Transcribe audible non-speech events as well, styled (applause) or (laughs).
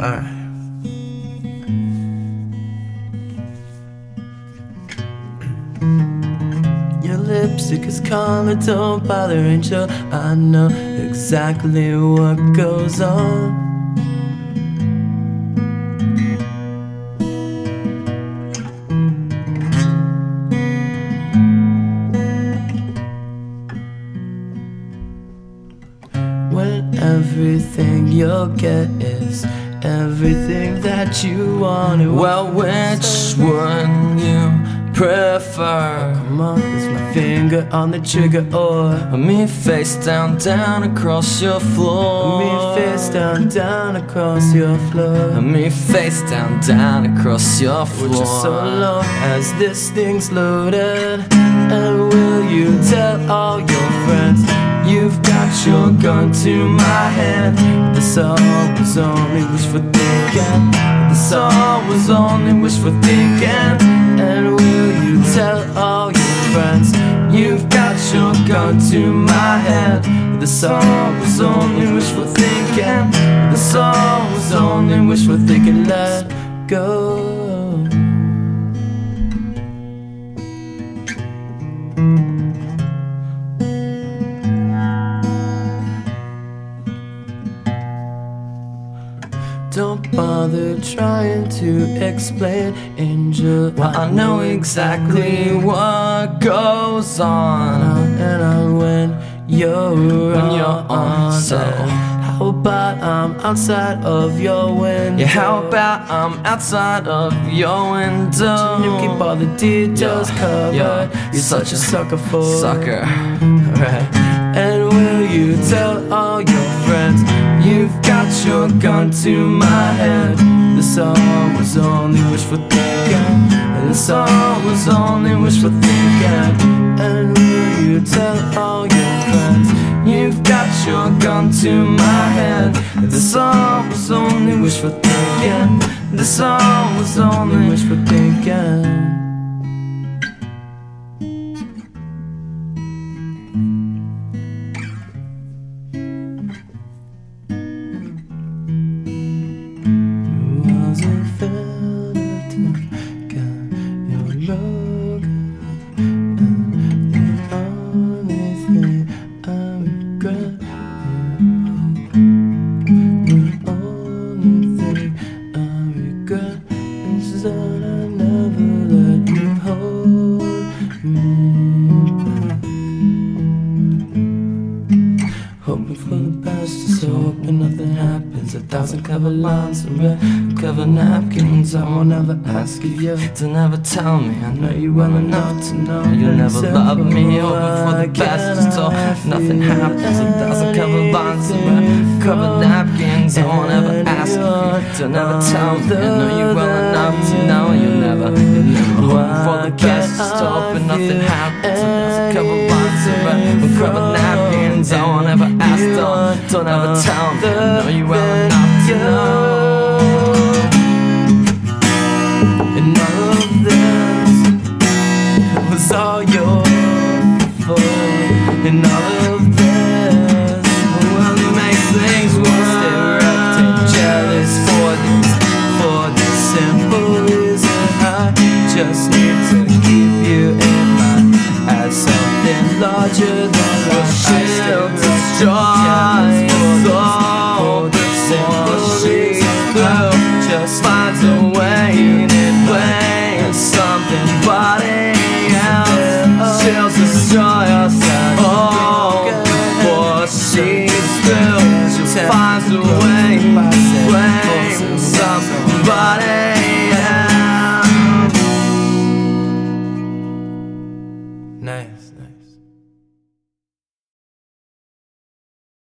Alright. Your lipstick is colored, don't bother, angel. I know exactly what goes on. Everything you'll get is everything that you wanted. Well, which one you prefer? Come on, is my finger on the trigger or Me face down, down across your floor. me face down, down across your floor? Me face down, down across your floor. Is so long as this thing's loaded. And will you tell all your friends you've got your gun to my head? The song was only wishful thinking. The song was only wishful thinking. And will you tell all your friends you've got your gun to my head? The song was only wishful thinking. The song was only wishful thinking. Let go. Bother trying to explain, Angel. Well, I know exactly what goes on and on when you're when you're on. So, how about I'm outside of your window? yeah, how about I'm outside of your window? you keep all the details Yeah, covered? yeah. You're such a sucker for Sucker. (laughs) Right. And will you tell all your you've got your gun to my head? The song was only wishful thinking. And the song was only wishful thinking. And will you tell all your friends you've got your gun to my head? The song was only wishful thinking. The song was only wishful thinking. Is that I never let you hold me. Hmm. Hoping for the best, so hoping nothing happens. A thousand cover lines and red cover napkins. I won't ever ask of you To never tell me, I know you well enough to know You'll never love me, hoping for the best. Just so cannot nothing happens. A thousand cover lines and red cover napkins. I won't ever ask you to never tell me. I know you well enough to know you'll never, you'll never hope for the best. Just to hoping nothing happens. A thousand cover lines and red cover napkins. I won't ever ask, don't, don't ever tell me. I know you well enough to know. And all of this was all your fault. And all all for simple before reason. she I just finds a way destroy us all she's she finds a way